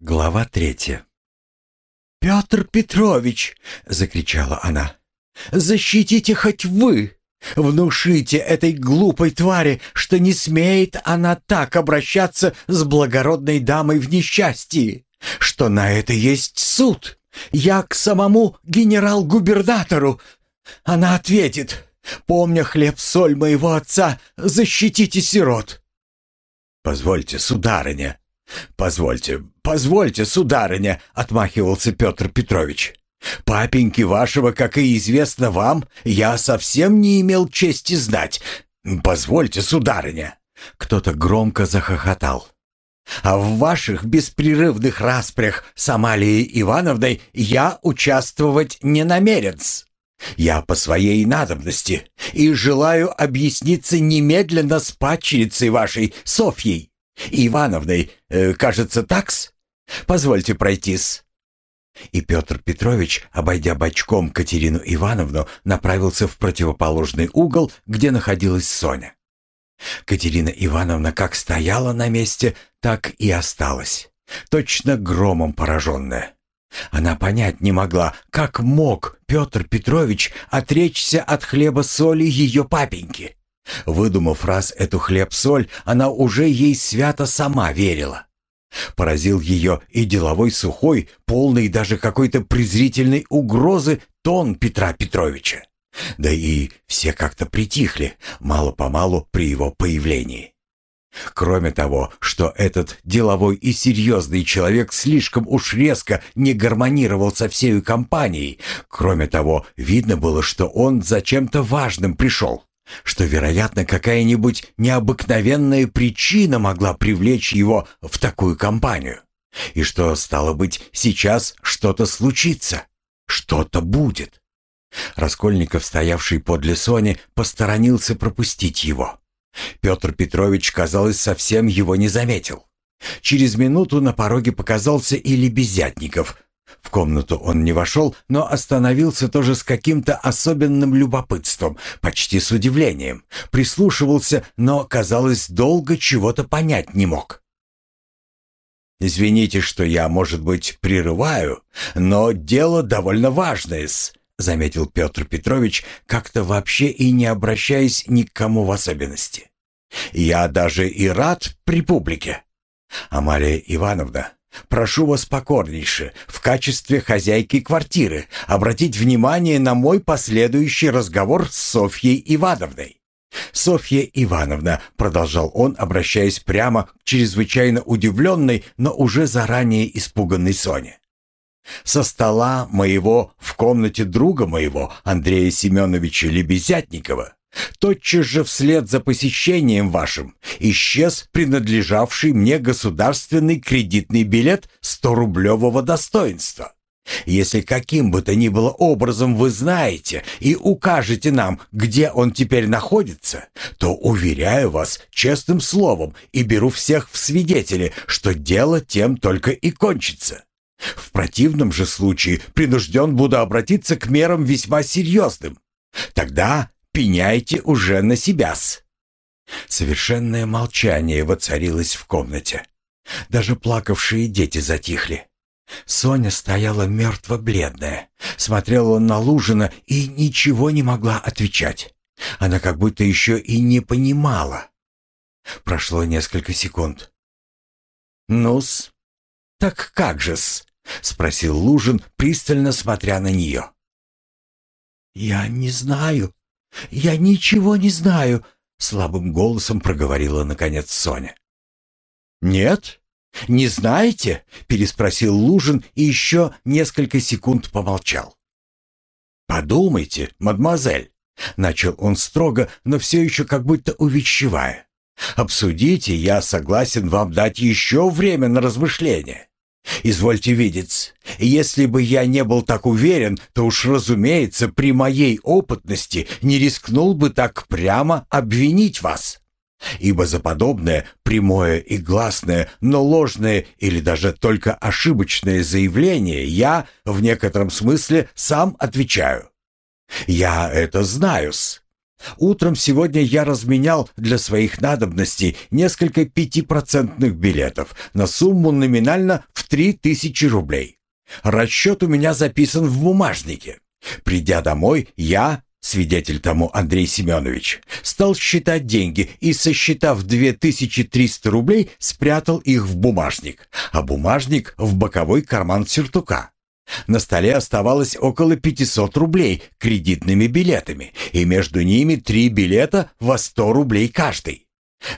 Глава третья. «Петр Петрович!» — закричала она. «Защитите хоть вы! Внушите этой глупой твари, что не смеет она так обращаться с благородной дамой в несчастье, что на это есть суд. Я к самому генерал-губернатору. Она ответит, помня хлеб-соль моего отца, защитите сирот». «Позвольте, сударыня», «Позвольте, позвольте, сударыня», — отмахивался Петр Петрович. «Папеньки вашего, как и известно вам, я совсем не имел чести знать. Позвольте, сударыня». Кто-то громко захохотал. «А в ваших беспрерывных распрях с Амалией Ивановной я участвовать не намерен -с. Я по своей надобности и желаю объясниться немедленно с падчерицей вашей Софьей. Ивановной, э, кажется, такс? Позвольте пройтись». И Петр Петрович, обойдя бочком Катерину Ивановну, направился в противоположный угол, где находилась Соня. Катерина Ивановна как стояла на месте, так и осталась, точно громом пораженная. Она понять не могла, как мог Петр Петрович отречься от хлеба-соли ее папеньки. Выдумав раз эту хлеб-соль, она уже ей свято сама верила. Поразил ее и деловой сухой, полный даже какой-то презрительной угрозы тон Петра Петровича. Да и все как-то притихли, мало-помалу при его появлении. Кроме того, что этот деловой и серьезный человек слишком уж резко не гармонировал со всей компанией, кроме того, видно было, что он за чем-то важным пришел что, вероятно, какая-нибудь необыкновенная причина могла привлечь его в такую компанию, и что, стало быть, сейчас что-то случится, что-то будет. Раскольников, стоявший подле Сони, посторонился пропустить его. Петр Петрович, казалось, совсем его не заметил. Через минуту на пороге показался и Лебезятников, в комнату он не вошел, но остановился тоже с каким-то особенным любопытством, почти с удивлением. Прислушивался, но, казалось, долго чего-то понять не мог. «Извините, что я, может быть, прерываю, но дело довольно важное-с», заметил Петр Петрович, как-то вообще и не обращаясь ни к кому в особенности. «Я даже и рад при публике. Амалия Ивановна, Прошу вас покорнейше, в качестве хозяйки квартиры, обратить внимание на мой последующий разговор с Софьей Ивановной. «Софья Ивановна», — продолжал он, обращаясь прямо к чрезвычайно удивленной, но уже заранее испуганной Соне. «Со стола моего в комнате друга моего, Андрея Семеновича Лебезятникова, Тотчас же вслед за посещением вашим исчез принадлежавший мне государственный кредитный билет 100-рублевого достоинства. Если каким бы то ни было образом вы знаете и укажете нам, где он теперь находится, то уверяю вас честным словом и беру всех в свидетели, что дело тем только и кончится. В противном же случае принужден буду обратиться к мерам весьма серьезным. Тогда пеняйте уже на себя-с». Совершенное молчание воцарилось в комнате. Даже плакавшие дети затихли. Соня стояла мертво-бледная, смотрела на Лужина и ничего не могла отвечать. Она как будто еще и не понимала. Прошло несколько секунд. «Ну-с, так как же-с?» — спросил Лужин, пристально смотря на нее. «Я не знаю», «Я ничего не знаю», — слабым голосом проговорила наконец Соня. «Нет? Не знаете?» — переспросил Лужин и еще несколько секунд помолчал. «Подумайте, мадемуазель», — начал он строго, но все еще как будто увещевая. «Обсудите, я согласен вам дать еще время на размышление. Извольте видеть, если бы я не был так уверен, то уж, разумеется, при моей опытности не рискнул бы так прямо обвинить вас. Ибо за подобное прямое и гласное, но ложное или даже только ошибочное заявление я, в некотором смысле, сам отвечаю. Я это знаю-с. Утром сегодня я разменял для своих надобностей несколько пятипроцентных билетов на сумму номинально в три тысячи рублей. Расчет у меня записан в бумажнике. Придя домой, я, свидетель тому Андрей Семенович, стал считать деньги и, сосчитав 2300 рублей, спрятал их в бумажник, а бумажник в боковой карман сюртука. На столе оставалось около 500 рублей кредитными билетами, и между ними три билета во 100 рублей каждый.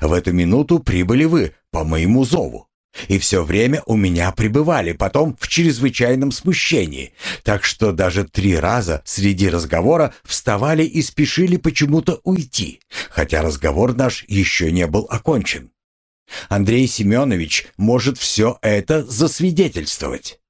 В эту минуту прибыли вы по моему зову. И все время у меня пребывали потом в чрезвычайном смущении, так что даже три раза среди разговора вставали и спешили почему-то уйти, хотя разговор наш еще не был окончен. Андрей Семенович может все это засвидетельствовать.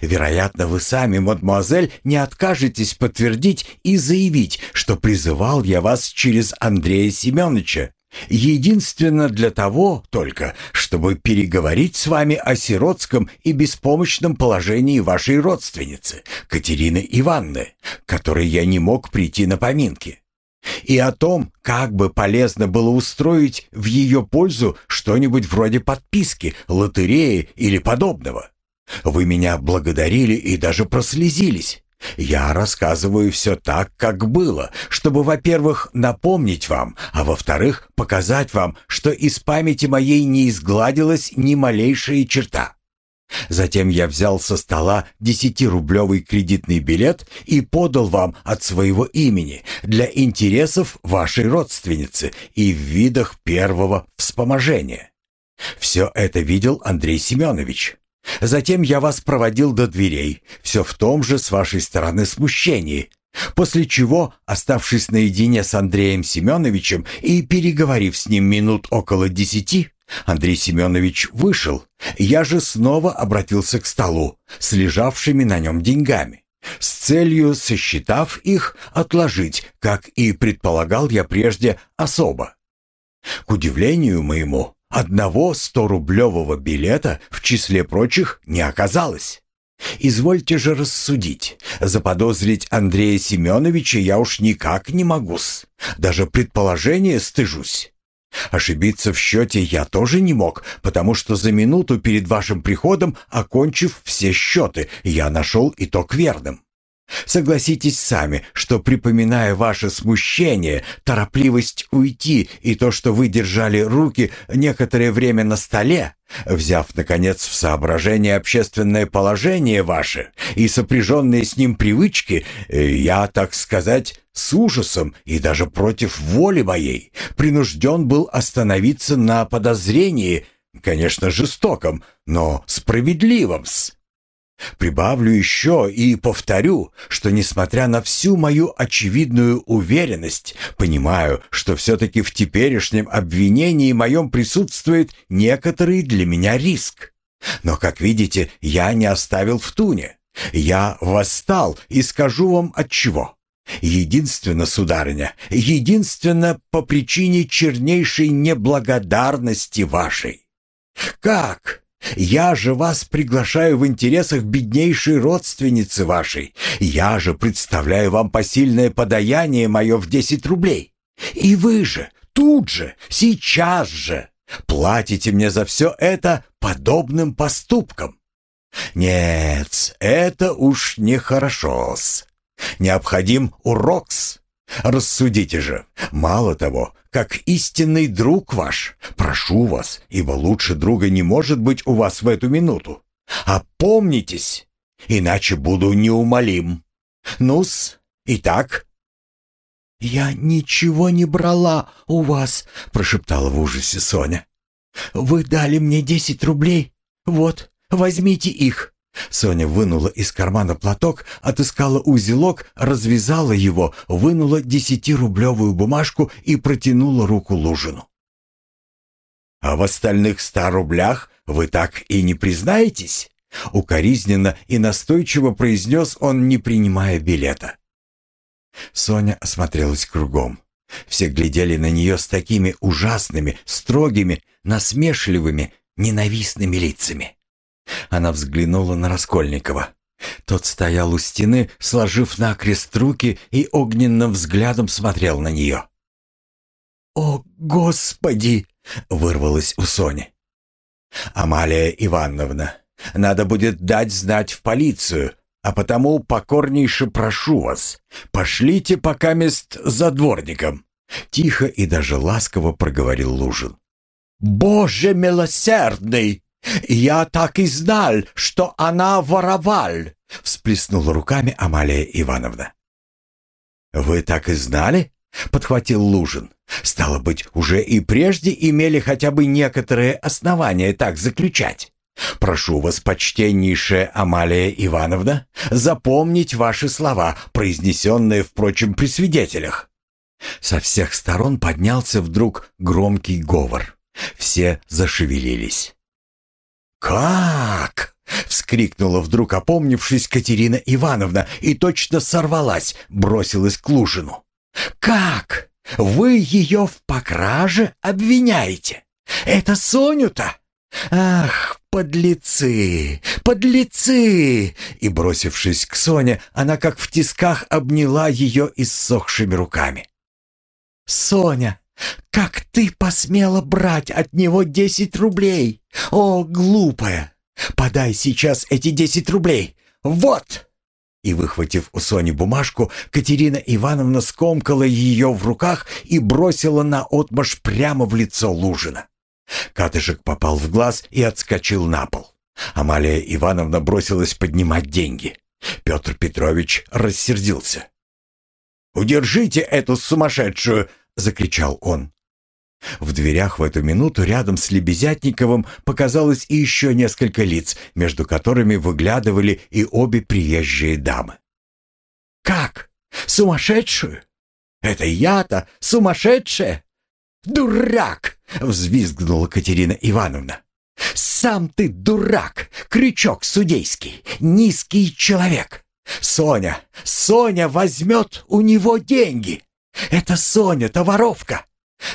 Вероятно, вы сами, мадемуазель, не откажетесь подтвердить и заявить, что призывал я вас через Андрея Семеновича, единственно для того только, чтобы переговорить с вами о сиротском и беспомощном положении вашей родственницы, Катерины Ивановны, которой я не мог прийти на поминки, и о том, как бы полезно было устроить в ее пользу что-нибудь вроде подписки, лотереи или подобного. Вы меня благодарили и даже прослезились. Я рассказываю все так, как было, чтобы, во-первых, напомнить вам, а во-вторых, показать вам, что из памяти моей не изгладилась ни малейшая черта. Затем я взял со стола десятирублевый кредитный билет и подал вам от своего имени для интересов вашей родственницы и в видах первого вспоможения. Все это видел Андрей Семенович. Затем я вас проводил до дверей, все в том же с вашей стороны смущении, после чего, оставшись наедине с Андреем Семеновичем и переговорив с ним минут около десяти, Андрей Семенович вышел, я же снова обратился к столу с лежавшими на нем деньгами, с целью, сосчитав их, отложить, как и предполагал я прежде, особо. К удивлению моему, Одного сто-рублевого билета в числе прочих не оказалось. Извольте же рассудить. Заподозрить Андрея Семеновича я уж никак не могу-с. Даже предположение стыжусь. Ошибиться в счете я тоже не мог, потому что за минуту перед вашим приходом, окончив все счеты, я нашел итог верным. Согласитесь сами, что, припоминая ваше смущение, торопливость уйти и то, что вы держали руки некоторое время на столе, взяв, наконец, в соображение общественное положение ваше и сопряженные с ним привычки, э, я, так сказать, с ужасом и даже против воли моей, принужден был остановиться на подозрении, конечно, жестоком, но справедливом-с. Прибавлю еще и повторю, что несмотря на всю мою очевидную уверенность, понимаю, что все-таки в теперешнем обвинении моем присутствует некоторый для меня риск. Но, как видите, я не оставил в туне. Я восстал и скажу вам от чего. Единственно, сударыня, единственно по причине чернейшей неблагодарности вашей. Как? Я же вас приглашаю в интересах беднейшей родственницы вашей. Я же представляю вам посильное подаяние мое в десять рублей. И вы же, тут же, сейчас же, платите мне за все это подобным поступком. Нет, это уж нехорошо-с. Необходим урок-с. Рассудите же, мало того, как истинный друг ваш, прошу вас, ибо лучше друга не может быть у вас в эту минуту. Опомнитесь, иначе буду неумолим. Ну-с, итак». «Я ничего не брала у вас», — прошептала в ужасе Соня. «Вы дали мне десять рублей. Вот, возьмите их. Соня вынула из кармана платок, отыскала узелок, развязала его, вынула десятирублевую бумажку и протянула руку Лужину. «А в остальных ста рублях вы так и не признаетесь?» Укоризненно и настойчиво произнес он, не принимая билета. Соня осмотрелась кругом. Все глядели на нее с такими ужасными, строгими, насмешливыми, ненавистными лицами. Она взглянула на Раскольникова. Тот стоял у стены, сложив накрест руки и огненным взглядом смотрел на нее. «О, Господи!» — вырвалось у Сони. «Амалия Ивановна, надо будет дать знать в полицию, а потому покорнейше прошу вас, пошлите пока мест за дворником». Тихо и даже ласково проговорил Лужин. «Боже милосердный! Я так и знал, что она вороваль!» Всплеснула руками Амалия Ивановна. «Вы так и знали?» — подхватил Лужин. «Стало быть, уже и прежде имели хотя бы некоторые основания так заключать. Прошу вас, почтеннейшая Амалия Ивановна, запомнить ваши слова, произнесенные, впрочем, при свидетелях». Со всех сторон поднялся вдруг громкий говор. Все зашевелились. «Как?» — вскрикнула вдруг опомнившись Катерина Ивановна и точно сорвалась, бросилась к Лужину. «Как? Вы ее в покраже обвиняете? Это Соню-то? Ах, подлецы, подлецы!» И, бросившись к Соне, она как в тисках обняла ее иссохшими руками. «Соня, как ты посмела брать от него десять рублей? О, глупая! Подай сейчас эти десять рублей! Вот!» И, выхватив у Сони бумажку, Катерина Ивановна скомкала ее в руках и бросила на отмаш прямо в лицо Лужина. Катышек попал в глаз и отскочил на пол. Амалия Ивановна бросилась поднимать деньги. Петр Петрович рассердился. «Удержите эту сумасшедшую!» — закричал он. В дверях в эту минуту рядом с Лебезятниковым показалось и еще несколько лиц, между которыми выглядывали и обе приезжие дамы. «Как? Сумасшедшую? Это я-то сумасшедшая? Дурак!» — взвизгнула Катерина Ивановна. «Сам ты дурак, крючок судейский, низкий человек. Соня, Соня возьмет у него деньги. Это Соня-то воровка.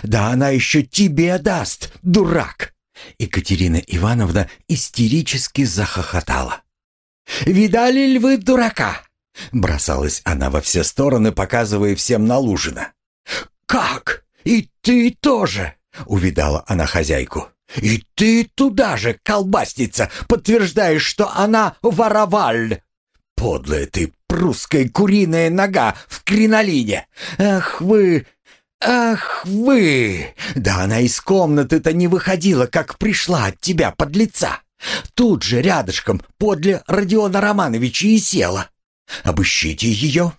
Да она еще тебе даст, дурак!» Екатерина Ивановна истерически захохотала. «Видали ли вы дурака?» Бросалась она во все стороны, показывая всем на Лужина. «Как? И ты тоже?» — увидала она хозяйку. «И ты туда же, колбасница, подтверждаешь, что она вороваль!» «Подлая ты, прусская куриная нога в кринолине! Ах вы, «Ах вы! Да она из комнаты-то не выходила, как пришла от тебя под лица. Тут же рядышком подле Родиона Романовича и села. Обыщите ее.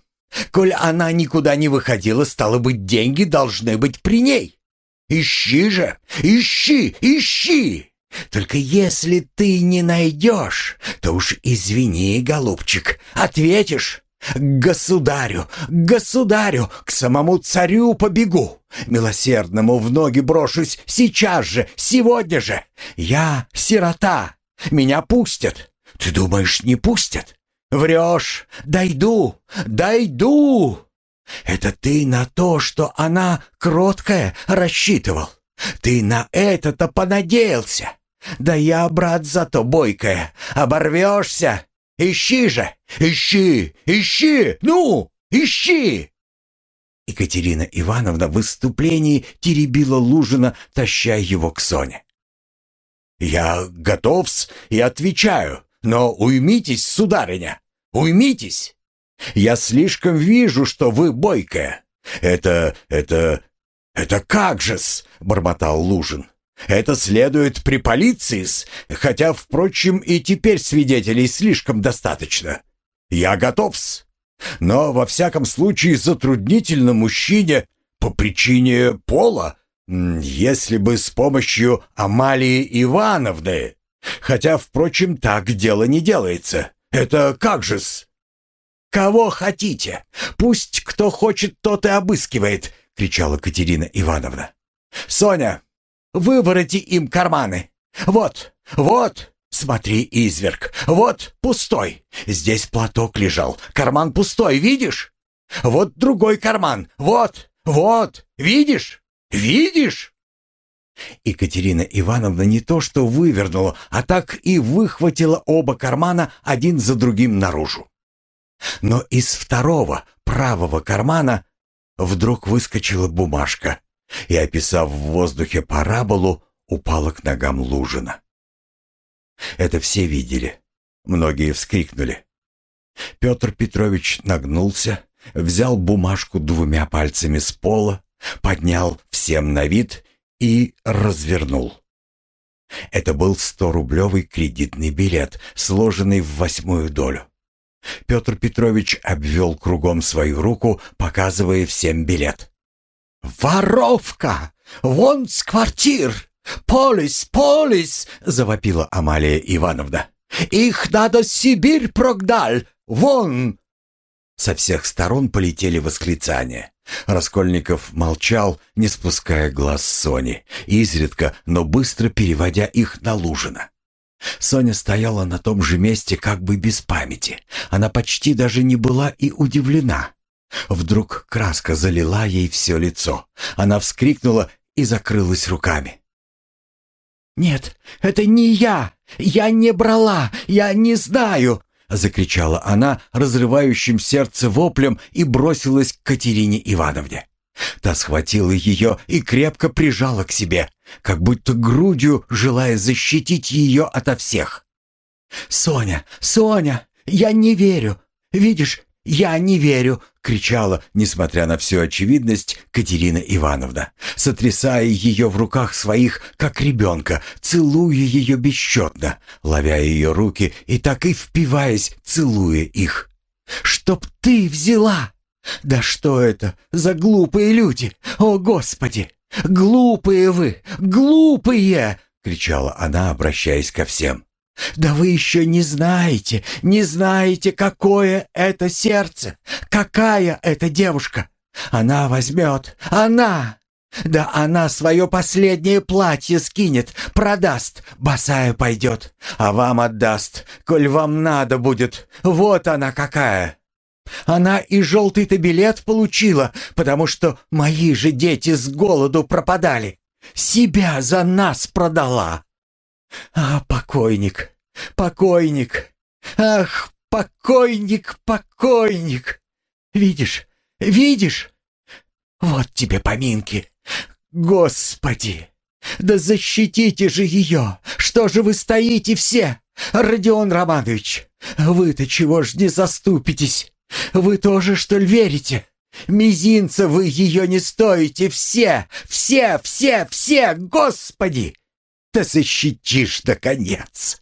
Коль она никуда не выходила, стало быть, деньги должны быть при ней. Ищи же, ищи, ищи! Только если ты не найдешь, то уж извини, голубчик, ответишь, к государю, к государю, к самому царю побегу. Милосердному в ноги брошусь сейчас же, сегодня же. Я сирота, меня пустят. Ты думаешь, не пустят? Врешь, дойду, дойду. Это ты на то, что она кроткая, рассчитывал. Ты на это-то понадеялся. Да я, брат, зато бойкая. Оборвешься, Ищи же! Ищи! Ищи! Ну, ищи!» Екатерина Ивановна в выступлении теребила Лужина, таща его к Соне. «Я готов и отвечаю, но уймитесь, сударыня, уймитесь! Я слишком вижу, что вы бойкая. Это, это, это как же-с!» — бормотал Лужин. Это следует при полиции, хотя, впрочем, и теперь свидетелей слишком достаточно. Я готов-с. Но, во всяком случае, затруднительно мужчине по причине пола, если бы с помощью Амалии Ивановны. Хотя, впрочем, так дело не делается. Это как же-с? «Кого хотите? Пусть кто хочет, тот и обыскивает!» — кричала Катерина Ивановна. «Соня, Вывороти им карманы. Вот, вот, смотри, изверг, вот пустой. Здесь платок лежал, карман пустой, видишь? Вот другой карман, вот, вот, видишь? Видишь? Екатерина Ивановна не то что вывернула, а так и выхватила оба кармана один за другим наружу. Но из второго, правого кармана, вдруг выскочила бумажка и, описав в воздухе параболу, упала к ногам Лужина. Это все видели. Многие вскрикнули. Петр Петрович нагнулся, взял бумажку двумя пальцами с пола, поднял всем на вид и развернул. Это был сто-рублевый кредитный билет, сложенный в восьмую долю. Петр Петрович обвел кругом свою руку, показывая всем билет. «Воровка! Вон с квартир! Полис, полис!» — завопила Амалия Ивановна. «Их надо Сибирь прогдаль! Вон!» Со всех сторон полетели восклицания. Раскольников молчал, не спуская глаз Сони, изредка, но быстро переводя их на Лужина. Соня стояла на том же месте как бы без памяти. Она почти даже не была и удивлена. Вдруг краска залила ей все лицо. Она вскрикнула и закрылась руками. «Нет, это не я! Я не брала! Я не знаю!» Закричала она разрывающим сердце воплем и бросилась к Катерине Ивановне. Та схватила ее и крепко прижала к себе, как будто грудью желая защитить ее ото всех. «Соня, Соня, я не верю. Видишь, я не верю!» — кричала, несмотря на всю очевидность, Катерина Ивановна, сотрясая ее в руках своих, как ребенка, целуя ее бесчетно, ловя ее руки и так и впиваясь, целуя их. «Чтоб ты взяла! Да что это за глупые люди? О, Господи! Глупые вы! Глупые!» — кричала она, обращаясь ко всем. Да вы еще не знаете, не знаете, какое это сердце, какая это девушка. Она возьмет, она, да она свое последнее платье скинет, продаст, босая пойдет, а вам отдаст, коль вам надо будет. Вот она какая. Она и желтый-то билет получила, потому что мои же дети с голоду пропадали. Себя за нас продала. А, покойник, покойник, ах, покойник, покойник. Видишь, видишь? Вот тебе поминки. Господи, да защитите же ее! Что же вы стоите все? Родион Романович, вы-то чего ж не заступитесь? Вы тоже, что ли, верите? Мизинца вы ее не стоите, все, все, все, все, Господи! Да защитишь, наконец!»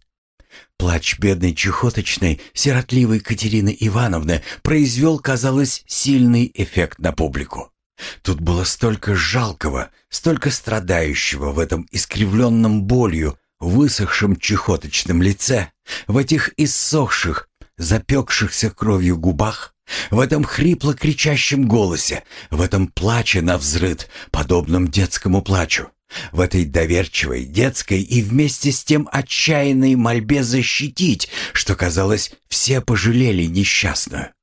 Плач бедной чехоточной, сиротливой Катерины Ивановны произвел, казалось, сильный эффект на публику. Тут было столько жалкого, столько страдающего в этом искривленном болью, высохшем чехоточном лице, в этих иссохших, запекшихся кровью губах, в этом хрипло кричащем голосе, в этом плаче на взрыд, подобном детскому плачу. В этой доверчивой, детской и вместе с тем отчаянной мольбе защитить, что, казалось, все пожалели несчастную.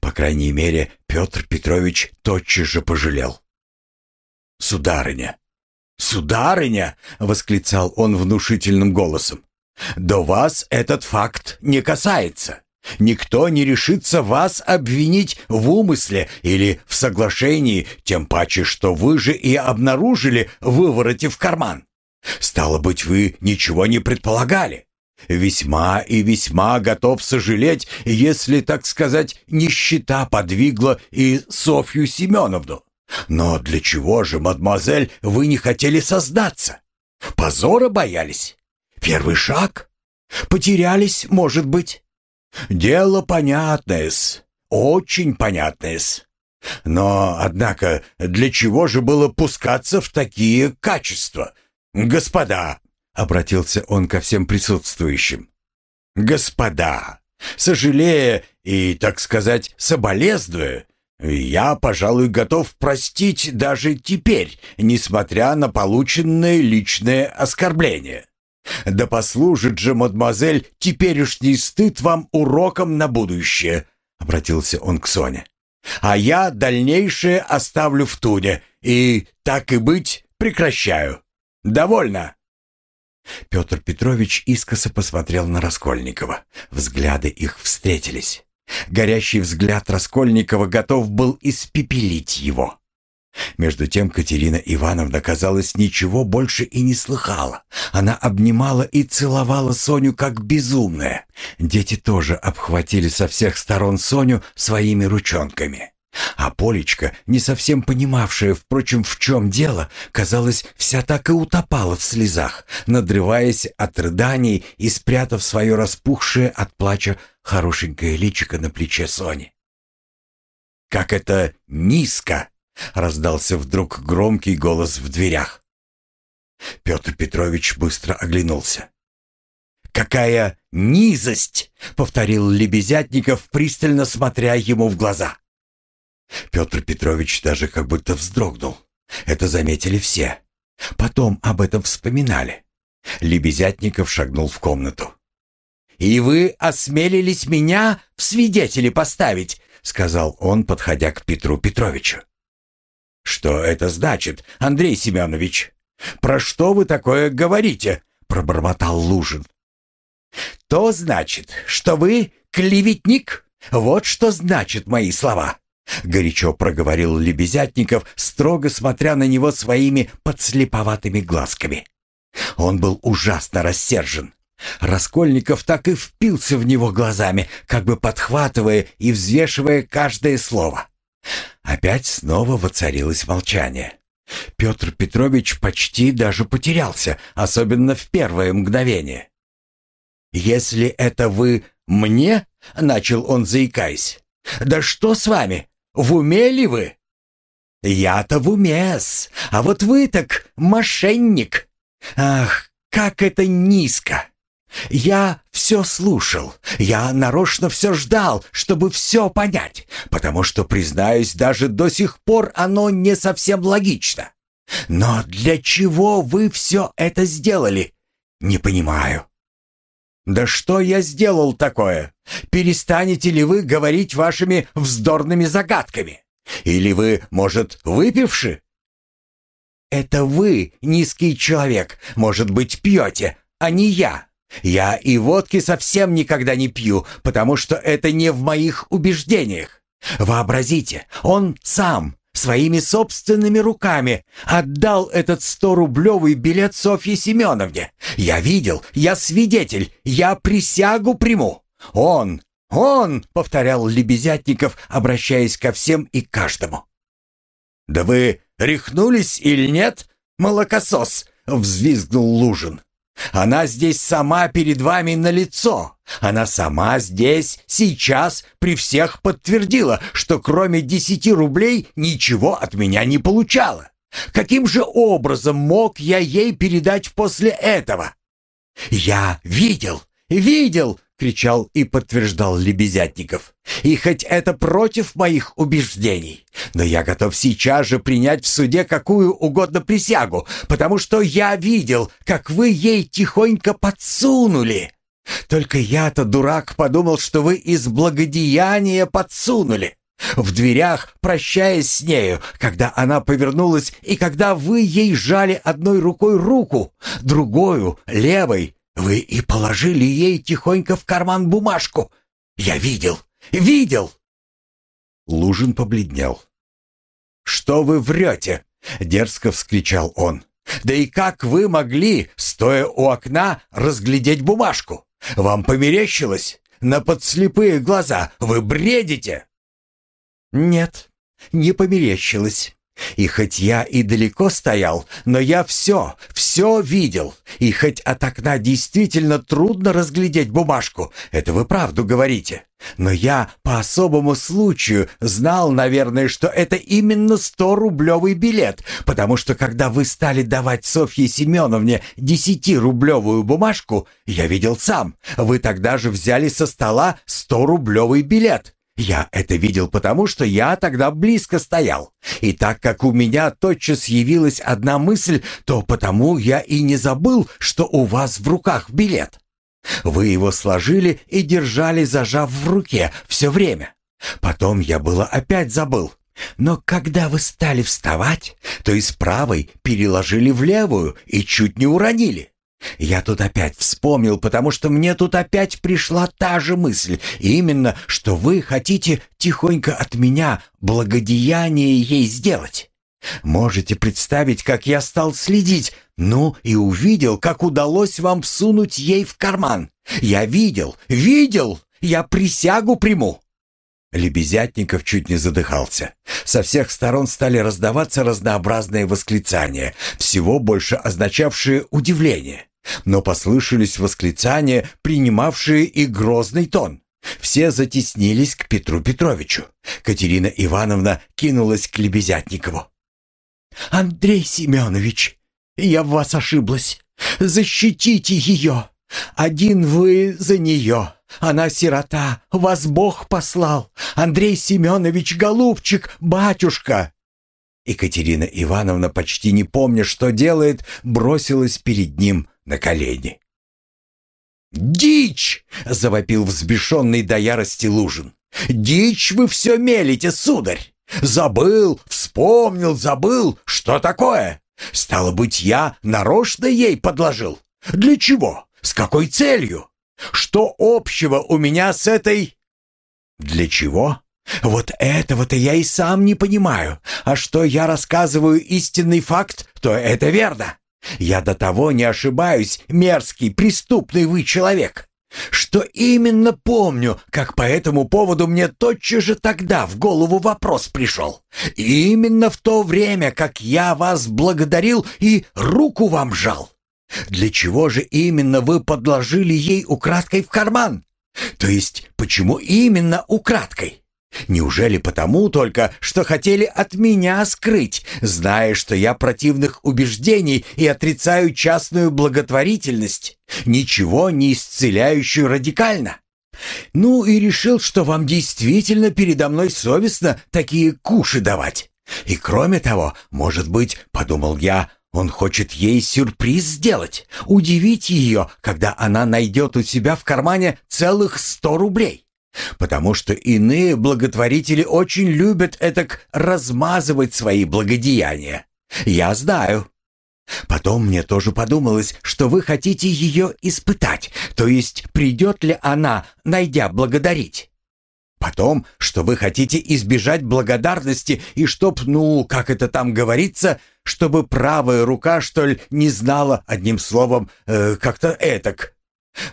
По крайней мере, Петр Петрович тотчас же пожалел. «Сударыня! Сударыня!» — восклицал он внушительным голосом. «До вас этот факт не касается. Никто не решится вас обвинить в умысле или в соглашении, тем паче, что вы же и обнаружили вывороте в карман. Стало быть, вы ничего не предполагали. Весьма и весьма готов сожалеть, если, так сказать, нищета подвигла и Софью Семеновну. Но для чего же, мадемуазель, вы не хотели создаться? Позора боялись? Первый шаг? Потерялись, может быть? Дело понятное-с, очень понятное-с. Но, однако, для чего же было пускаться в такие качества? Господа, обратился он ко всем присутствующим. Господа, сожалея и, так сказать, соболезнуя, я, пожалуй, готов простить даже теперь, несмотря на полученное личное оскорбление. Да послужит же, мадемуазель, теперешний стыд вам уроком на будущее, обратился он к Соне. А я дальнейшее оставлю в туне и, так и быть, прекращаю. Довольно. Петр Петрович искоса посмотрел на Раскольникова. Взгляды их встретились. Горящий взгляд Раскольникова готов был испепелить его. Между тем Катерина Ивановна, казалось, ничего больше и не слыхала. Она обнимала и целовала Соню как безумная. Дети тоже обхватили со всех сторон Соню своими ручонками. А Полечка, не совсем понимавшая, впрочем, в чем дело, казалось, вся так и утопала в слезах, надрываясь от рыданий и спрятав свое распухшее от плача хорошенькое личико на плече Сони. «Как это низко!» Раздался вдруг громкий голос в дверях. Петр Петрович быстро оглянулся. «Какая низость!» — повторил Лебезятников, пристально смотря ему в глаза. Петр Петрович даже как будто вздрогнул. Это заметили все. Потом об этом вспоминали. Лебезятников шагнул в комнату. «И вы осмелились меня в свидетели поставить», — сказал он, подходя к Петру Петровичу. «Что это значит, Андрей Семенович? Про что вы такое говорите?» — пробормотал Лужин. «То значит, что вы клеветник? Вот что значит мои слова!» — горячо проговорил Лебезятников, строго смотря на него своими подслеповатыми глазками. Он был ужасно рассержен. Раскольников так и впился в него глазами, как бы подхватывая и взвешивая каждое слово. Опять снова воцарилось молчание. Петр Петрович почти даже потерялся, особенно в первое мгновение. «Если это вы мне?» — начал он, заикаясь. «Да что с вами? В уме ли вы?» «Я-то в уме-с, а вот вы так мошенник. Ах, как это низко! Я все слушал, я нарочно все ждал, чтобы все понять, потому что, признаюсь, даже до сих пор оно не совсем логично. Но для чего вы все это сделали? Не понимаю. Да что я сделал такое? Перестанете ли вы говорить вашими вздорными загадками? Или вы, может, выпивши? Это вы, низкий человек, может быть, пьете, а не я. Я и водки совсем никогда не пью, потому что это не в моих убеждениях. Вообразите, он сам своими собственными руками отдал этот сто-рублевый билет Софье Семеновне. Я видел, я свидетель, я присягу приму. Он, он, повторял Лебезятников, обращаясь ко всем и каждому. Да вы рехнулись или нет, молокосос? взвизгнул Лужин. Она здесь сама перед вами на лицо. Она сама здесь, сейчас, при всех подтвердила, что кроме десяти рублей ничего от меня не получала. Каким же образом мог я ей передать после этого? Я видел, видел, кричал и подтверждал Лебезятников. «И хоть это против моих убеждений, но я готов сейчас же принять в суде какую угодно присягу, потому что я видел, как вы ей тихонько подсунули. Только я-то, дурак, подумал, что вы из благодеяния подсунули. В дверях, прощаясь с нею, когда она повернулась, и когда вы ей жали одной рукой руку, другую, левой, вы и положили ей тихонько в карман бумажку. Я видел, видел!» Лужин побледнел. «Что вы врете?» — дерзко вскричал он. «Да и как вы могли, стоя у окна, разглядеть бумажку? Вам померещилось? На подслепые глаза вы бредите!» «Нет, не померещилось. И хоть я и далеко стоял, но я все, все видел. И хоть от окна действительно трудно разглядеть бумажку, это вы правду говорите. Но я по особому случаю знал, наверное, что это именно сто-рублевый билет, потому что когда вы стали давать Софье Семеновне десятирублевую бумажку, я видел сам, вы тогда же взяли со стола сто-рублевый билет. Я это видел потому, что я тогда близко стоял. И так как у меня тотчас явилась одна мысль, то потому я и не забыл, что у вас в руках билет. Вы его сложили и держали, зажав в руке, все время. Потом я было опять забыл. Но когда вы стали вставать, то из правой переложили в левую и чуть не уронили. Я тут опять вспомнил, потому что мне тут опять пришла та же мысль, именно, что вы хотите тихонько от меня благодеяние ей сделать. Можете представить, как я стал следить, ну и увидел, как удалось вам всунуть ей в карман. Я видел, видел, я присягу приму. Лебезятников чуть не задыхался. Со всех сторон стали раздаваться разнообразные восклицания, всего больше означавшие удивление. Но послышались восклицания, принимавшие и грозный тон. Все затеснились к Петру Петровичу. Катерина Ивановна кинулась к Лебезятникову. «Андрей Семенович, я в вас ошиблась. Защитите ее. Один вы за нее. Она сирота, вас Бог послал. Андрей Семенович, голубчик, батюшка!» Екатерина Ивановна, почти не помня, что делает, бросилась перед ним на колени. «Дичь!» — завопил взбешенный до ярости Лужин. «Дичь вы все мелите, сударь! Забыл, вспомнил, забыл. Что такое? Стало быть, я нарочно ей подложил. Для чего? С какой целью? Что общего у меня с этой... Для чего? Вот этого-то я и сам не понимаю. А что я рассказываю истинный факт, то это верно. Я до того не ошибаюсь, мерзкий, преступный вы человек что именно помню, как по этому поводу мне тотчас же тогда в голову вопрос пришел. И именно в то время, как я вас благодарил и руку вам жал. Для чего же именно вы подложили ей украдкой в карман? То есть, почему именно украдкой? Неужели потому только, что хотели от меня скрыть, зная, что я противных убеждений и отрицаю частную благотворительность, ничего не исцеляющую радикально? Ну и решил, что вам действительно передо мной совестно такие куши давать. И кроме того, может быть, подумал я, он хочет ей сюрприз сделать, удивить ее, когда она найдет у себя в кармане целых сто рублей. Потому что иные благотворители очень любят этак размазывать свои благодеяния. Я знаю. Потом мне тоже подумалось, что вы хотите ее испытать, то есть придет ли она, найдя благодарить. Потом, что вы хотите избежать благодарности и чтоб, ну, как это там говорится, чтобы правая рука, что ли, не знала, одним словом, э, как-то этак.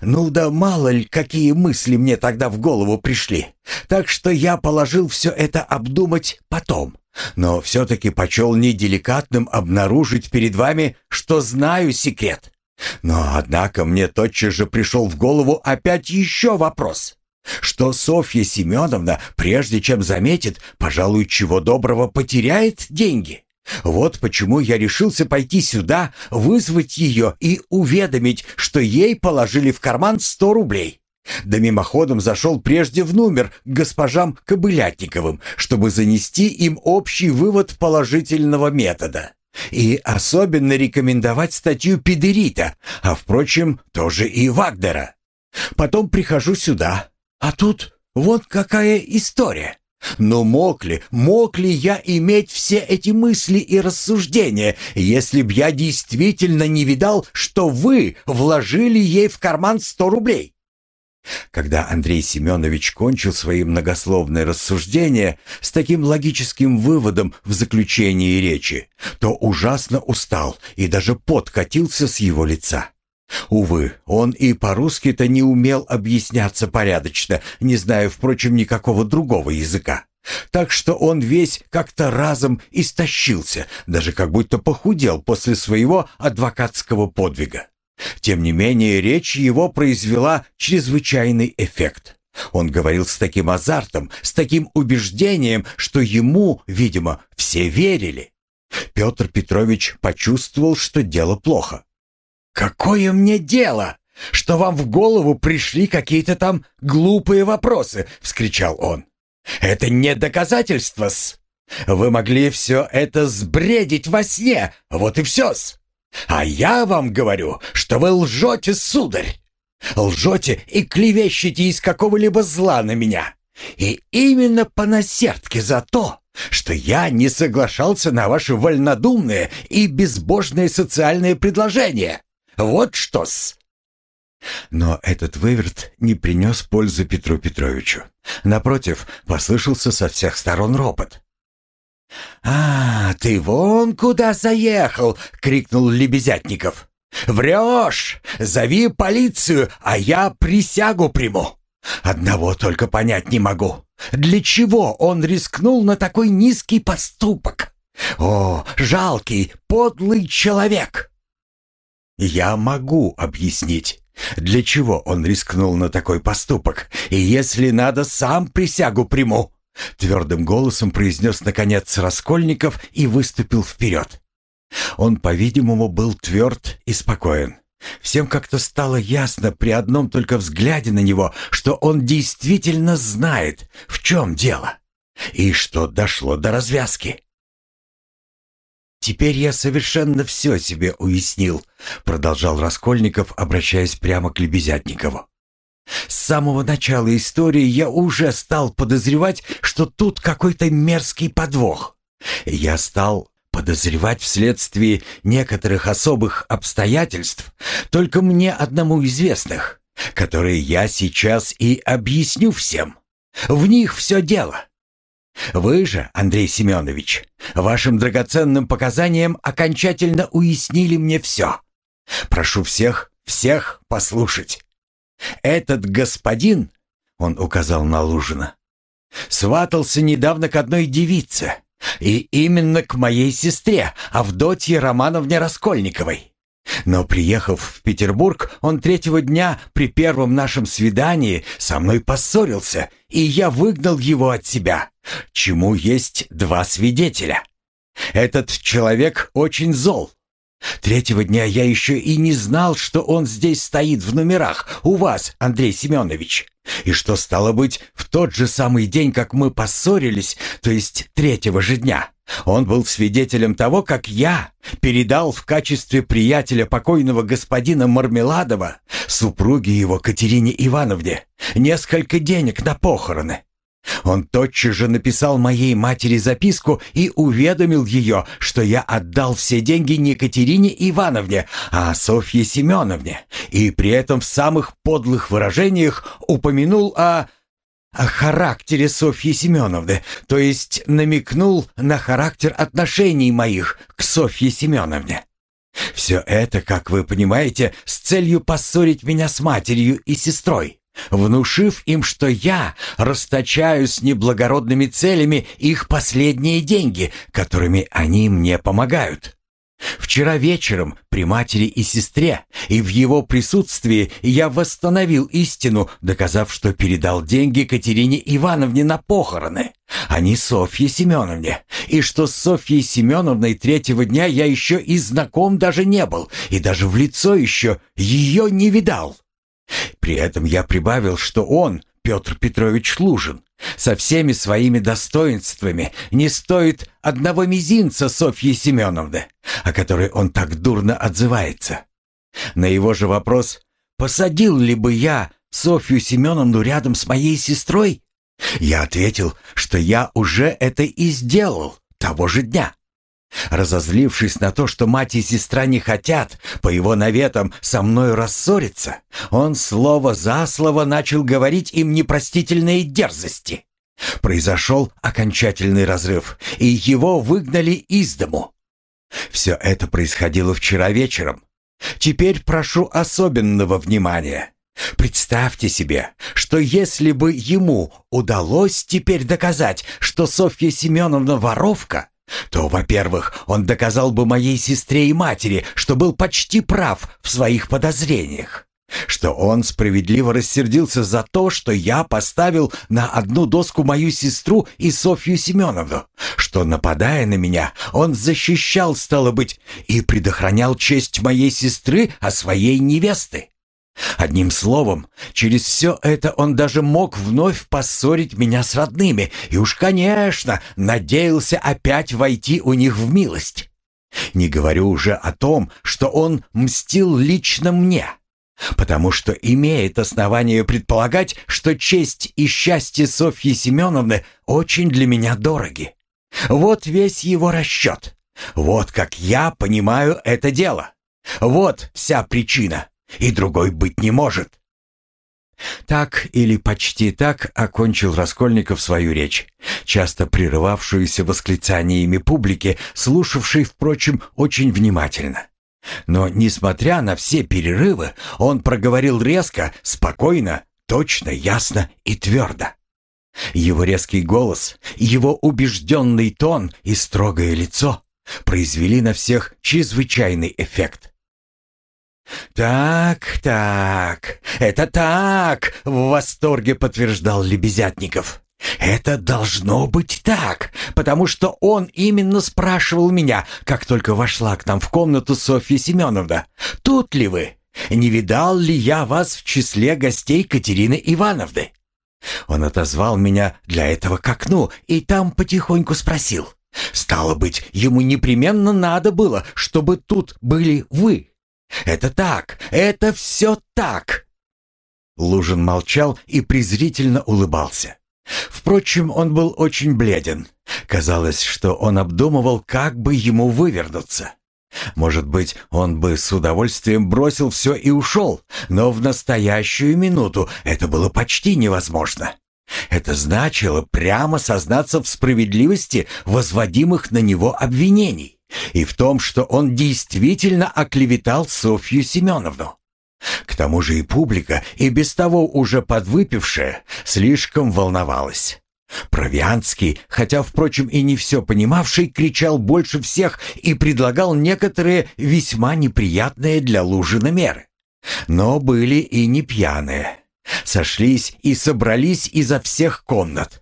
Ну да мало ли, какие мысли мне тогда в голову пришли. Так что я положил все это обдумать потом. Но все-таки почел неделикатным обнаружить перед вами, что знаю секрет. Но, однако, мне тотчас же пришел в голову опять еще вопрос. Что Софья Семеновна, прежде чем заметит, пожалуй, чего доброго потеряет деньги. Вот почему я решился пойти сюда, вызвать ее и уведомить, что ей положили в карман сто рублей. Да мимоходом зашел прежде в номер к госпожам Кобылятниковым, чтобы занести им общий вывод положительного метода. И особенно рекомендовать статью Педерита, а, впрочем, тоже и Вагдера. Потом прихожу сюда, а тут вот какая история. Но мог ли, мог ли я иметь все эти мысли и рассуждения, если б я действительно не видал, что вы вложили ей в карман сто рублей? Когда Андрей Семенович кончил свои многословные рассуждения с таким логическим выводом в заключении речи, то ужасно устал и даже подкатился с его лица. Увы, он и по-русски-то не умел объясняться порядочно, не зная, впрочем, никакого другого языка. Так что он весь как-то разом истощился, даже как будто похудел после своего адвокатского подвига. Тем не менее, речь его произвела чрезвычайный эффект. Он говорил с таким азартом, с таким убеждением, что ему, видимо, все верили. Петр Петрович почувствовал, что дело плохо. «Какое мне дело, что вам в голову пришли какие-то там глупые вопросы?» — вскричал он. «Это не доказательство-с. Вы могли все это сбредить во сне, вот и все-с. А я вам говорю, что вы лжете, сударь. Лжете и клевещете из какого-либо зла на меня. И именно по насердке за то, что я не соглашался на ваши вольнодумные и безбожные социальные предложения. Вот что-с!» Но этот выверт не принес пользы Петру Петровичу. Напротив, послышался со всех сторон ропот. «А, ты вон куда заехал!» — крикнул Лебезятников. «Врешь! Зови полицию, а я присягу приму!» Одного только понять не могу. Для чего он рискнул на такой низкий поступок? О, жалкий, подлый человек! Я могу объяснить, для чего он рискнул на такой поступок, и если надо, сам присягу приму. Твердым голосом произнес, наконец, Раскольников и выступил вперед. Он, по-видимому, был тверд и спокоен. Всем как-то стало ясно при одном только взгляде на него, что он действительно знает, в чем дело, и что дошло до развязки. «Теперь я совершенно все себе уяснил», — продолжал Раскольников, обращаясь прямо к Лебезятникову. «С самого начала истории я уже стал подозревать, что тут какой-то мерзкий подвох. Я стал подозревать вследствие некоторых особых обстоятельств, только мне одному известных, которые я сейчас и объясню всем. В них все дело. Вы же, Андрей Семенович, вашим драгоценным показанием окончательно уяснили мне все. Прошу всех, всех послушать. Этот господин, он указал на Лужина, сватался недавно к одной девице, и именно к моей сестре, Авдотье Романовне Раскольниковой. Но приехав в Петербург, он третьего дня при первом нашем свидании со мной поссорился, и я выгнал его от себя, чему есть два свидетеля. Этот человек очень зол. Третьего дня я еще и не знал, что он здесь стоит в номерах у вас, Андрей Семенович. И что стало быть, в тот же самый день, как мы поссорились, то есть третьего же дня, он был свидетелем того, как я передал в качестве приятеля покойного господина Мармеладова супруге его Катерине Ивановне несколько денег на похороны. Он тотчас же написал моей матери записку и уведомил ее, что я отдал все деньги не Катерине Ивановне, а Софье Семеновне, и при этом в самых подлых выражениях упомянул о... о характере Софьи Семеновны, то есть намекнул на характер отношений моих к Софье Семеновне. Все это, как вы понимаете, с целью поссорить меня с матерью и сестрой внушив им, что я расточаю с неблагородными целями их последние деньги, которыми они мне помогают. Вчера вечером при матери и сестре и в его присутствии я восстановил истину, доказав, что передал деньги Катерине Ивановне на похороны, а не Софье Семеновне, и что с Софьей Семеновной третьего дня я еще и знаком даже не был, и даже в лицо еще ее не видал. При этом я прибавил, что он, Петр Петрович Лужин, со всеми своими достоинствами не стоит одного мизинца Софьи Семеновны, о которой он так дурно отзывается. На его же вопрос «Посадил ли бы я Софью Семеновну рядом с моей сестрой?» Я ответил, что я уже это и сделал того же дня. Разозлившись на то, что мать и сестра не хотят, по его наветам, со мной рассориться, он слово за слово начал говорить им непростительные дерзости. Произошел окончательный разрыв, и его выгнали из дому. Все это происходило вчера вечером. Теперь прошу особенного внимания. Представьте себе, что если бы ему удалось теперь доказать, что Софья Семеновна воровка, то, во-первых, он доказал бы моей сестре и матери, что был почти прав в своих подозрениях. Что он справедливо рассердился за то, что я поставил на одну доску мою сестру и Софью Семеновну, что, нападая на меня, он защищал, стало быть, и предохранял честь моей сестры, а своей невесты. Одним словом, через все это он даже мог вновь поссорить меня с родными и уж, конечно, надеялся опять войти у них в милость. Не говорю уже о том, что он мстил лично мне, потому что имеет основание предполагать, что честь и счастье Софьи Семеновны очень для меня дороги. Вот весь его расчет. Вот как я понимаю это дело. Вот вся причина и другой быть не может. Так или почти так окончил Раскольников свою речь, часто прерывавшуюся восклицаниями публики, слушавшей, впрочем, очень внимательно. Но, несмотря на все перерывы, он проговорил резко, спокойно, точно, ясно и твердо. Его резкий голос, его убежденный тон и строгое лицо произвели на всех чрезвычайный эффект. «Так, так, это так!» — в восторге подтверждал Лебезятников. «Это должно быть так, потому что он именно спрашивал меня, как только вошла к нам в комнату Софья Семеновна, тут ли вы? Не видал ли я вас в числе гостей Катерины Ивановны?» Он отозвал меня для этого к окну и там потихоньку спросил. «Стало быть, ему непременно надо было, чтобы тут были вы. Это так, это все так!» Лужин молчал и презрительно улыбался. Впрочем, он был очень бледен. Казалось, что он обдумывал, как бы ему вывернуться. Может быть, он бы с удовольствием бросил все и ушел, но в настоящую минуту это было почти невозможно. Это значило прямо сознаться в справедливости возводимых на него обвинений и в том, что он действительно оклеветал Софью Семеновну. К тому же и публика, и без того уже подвыпившая, слишком волновалась. Провианский, хотя, впрочем, и не все понимавший, кричал больше всех и предлагал некоторые весьма неприятные для Лужина меры. Но были и не пьяные. Сошлись и собрались изо всех комнат.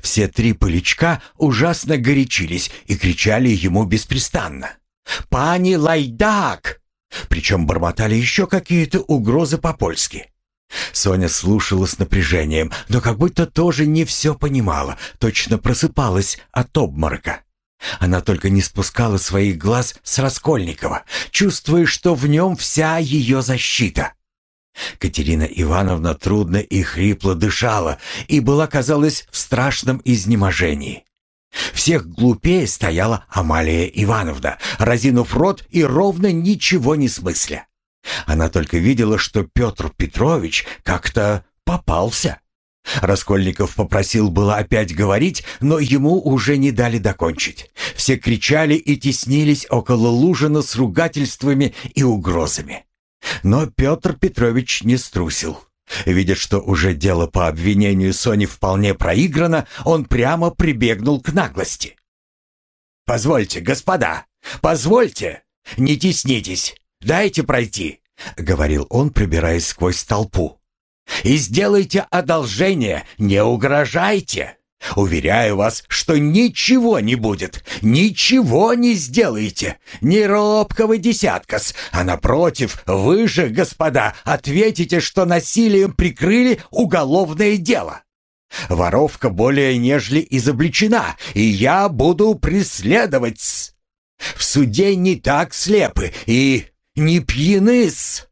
Все три полячка ужасно горячились и кричали ему беспрестанно. «Пани Лайдак!» Причем бормотали еще какие-то угрозы по-польски. Соня слушала с напряжением, но как будто тоже не все понимала, точно просыпалась от обморока. Она только не спускала своих глаз с Раскольникова, чувствуя, что в нем вся ее защита. Катерина Ивановна трудно и хрипло дышала и была, казалось, в страшном изнеможении. Всех глупее стояла Амалия Ивановна, разинув рот и ровно ничего не смысля. Она только видела, что Петр Петрович как-то попался. Раскольников попросил было опять говорить, но ему уже не дали докончить. Все кричали и теснились около Лужина с ругательствами и угрозами. Но Петр Петрович не струсил. Видя, что уже дело по обвинению Сони вполне проиграно, он прямо прибегнул к наглости. «Позвольте, господа, позвольте! Не теснитесь! Дайте пройти!» — говорил он, пробираясь сквозь толпу. «И сделайте одолжение, не угрожайте!» Уверяю вас, что ничего не будет, ничего не сделаете, ни робкого десяткас, а напротив, вы же, господа, ответите, что насилием прикрыли уголовное дело. Воровка более нежели изобличена, и я буду преследовать. В суде не так слепы и не пьяны-с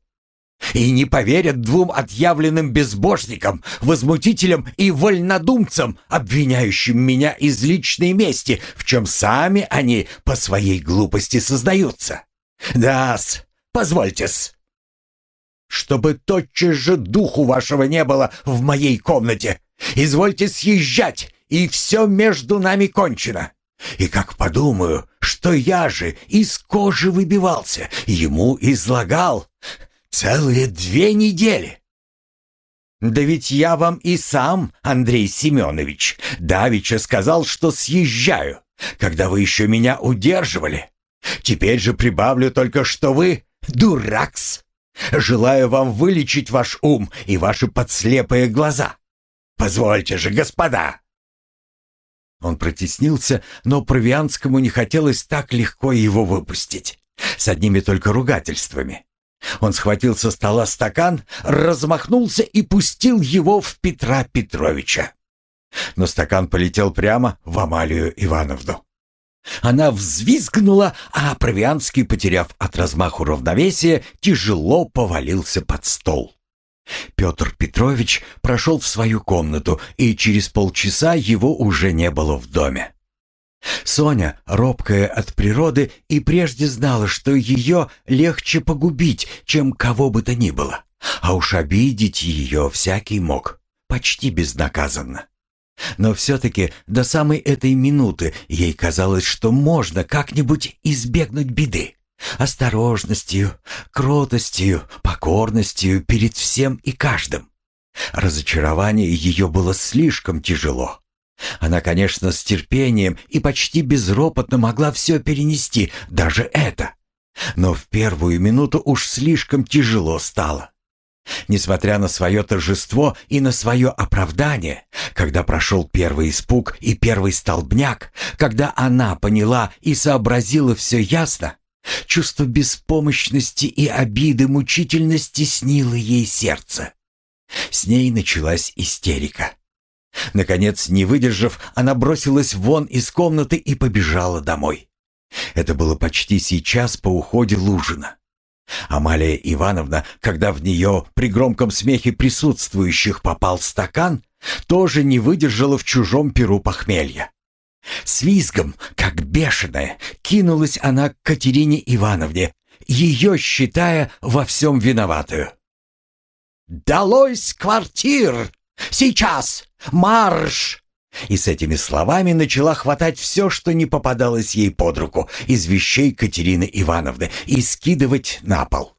и не поверят двум отъявленным безбожникам, возмутителям и вольнодумцам, обвиняющим меня из личной мести, в чем сами они по своей глупости создаются. Да-с, позвольте-с. Чтобы тотчас же духу вашего не было в моей комнате, извольте съезжать, и все между нами кончено. И как подумаю, что я же из кожи выбивался, ему излагал, Целые две недели. Да ведь я вам и сам, Андрей Семенович, давеча сказал, что съезжаю, когда вы еще меня удерживали. Теперь же прибавлю только, что вы дуракс. Желаю вам вылечить ваш ум и ваши подслепые глаза. Позвольте же, господа!» Он протеснился, но Провианскому не хотелось так легко его выпустить. С одними только ругательствами. Он схватил со стола стакан, размахнулся и пустил его в Петра Петровича. Но стакан полетел прямо в Амалию Ивановну. Она взвизгнула, а Провианский, потеряв от размаху равновесие, тяжело повалился под стол. Петр Петрович прошел в свою комнату, и через полчаса его уже не было в доме. Соня, робкая от природы, и прежде знала, что ее легче погубить, чем кого бы то ни было. а уж обидеть ее всякий мог, почти безнаказанно. Но все-таки до самой этой минуты ей казалось, что можно как-нибудь избегнуть беды. Осторожностью, кротостью, покорностью перед всем и каждым. Разочарование ее было слишком тяжело. Она, конечно, с терпением и почти безропотно могла все перенести, даже это. Но в первую минуту уж слишком тяжело стало. Несмотря на свое торжество и на свое оправдание, когда прошел первый испуг и первый столбняк, когда она поняла и сообразила все ясно, чувство беспомощности и обиды мучительно стеснило ей сердце. С ней началась истерика. Наконец, не выдержав, она бросилась вон из комнаты и побежала домой. Это было почти сейчас по уходе Лужина. Амалия Ивановна, когда в нее при громком смехе присутствующих попал стакан, тоже не выдержала в чужом перу похмелья. С визгом, как бешеная, кинулась она к Катерине Ивановне, ее считая во всем виноватую. «Долойсь квартир! Сейчас! Марш!» И с этими словами начала хватать все, что не попадалось ей под руку, из вещей Катерины Ивановны, и скидывать на пол.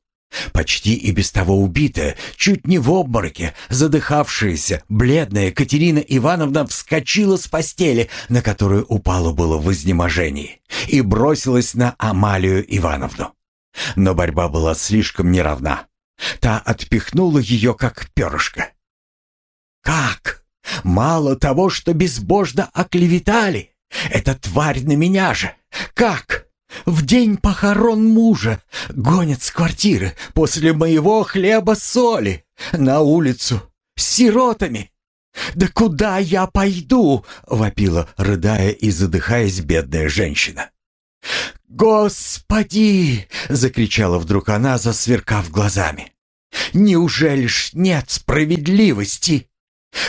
Почти и без того убитая, чуть не в обмороке, задыхавшаяся, бледная Катерина Ивановна вскочила с постели, на которую упала было в изнеможении, и бросилась на Амалию Ивановну. Но борьба была слишком неравна. Та отпихнула ее, как перышко. «Как? Мало того, что безбожно оклеветали. Эта тварь на меня же. Как? В день похорон мужа гонят с квартиры после моего хлеба-соли на улицу с сиротами. «Да куда я пойду?» — вопила, рыдая и задыхаясь бедная женщина. «Господи!» — закричала вдруг она, засверкав глазами. «Неужели ж нет справедливости?»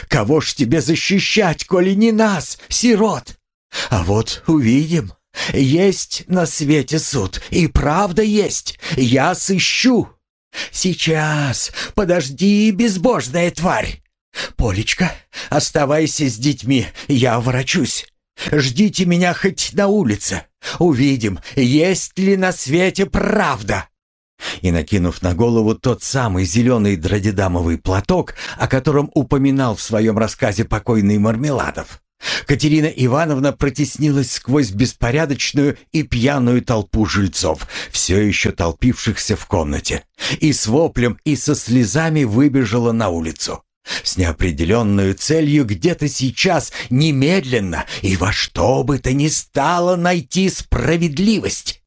Кого ж тебе защищать, коли не нас, сирот? А вот увидим. Есть на свете суд, и правда есть. Я сыщу. Сейчас, подожди, безбожная тварь. Полечка, оставайся с детьми, я ворочусь. Ждите меня хоть на улице. Увидим, есть ли на свете правда и, накинув на голову тот самый зеленый дродидамовый платок, о котором упоминал в своем рассказе покойный Мармеладов, Катерина Ивановна протеснилась сквозь беспорядочную и пьяную толпу жильцов, все еще толпившихся в комнате, и с воплем и со слезами выбежала на улицу. С неопределенной целью где-то сейчас, немедленно и во что бы то ни стало найти справедливость.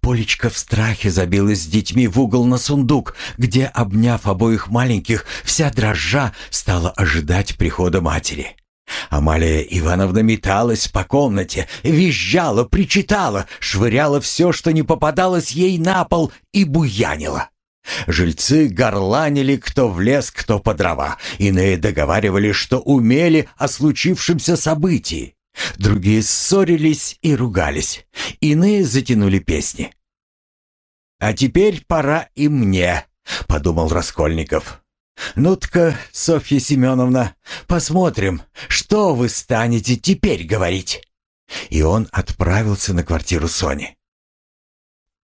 Полечка в страхе забилась с детьми в угол на сундук, где, обняв обоих маленьких, вся дрожжа стала ожидать прихода матери. Амалия Ивановна металась по комнате, визжала, причитала, швыряла все, что не попадалось ей на пол, и буянила. Жильцы горланили кто в лес, кто по дрова. Иные договаривали, что умели о случившемся событии. Другие ссорились и ругались. Иные затянули песни. «А теперь пора и мне», — подумал Раскольников. «Ну-тка, Софья Семеновна, посмотрим, что вы станете теперь говорить». И он отправился на квартиру Сони.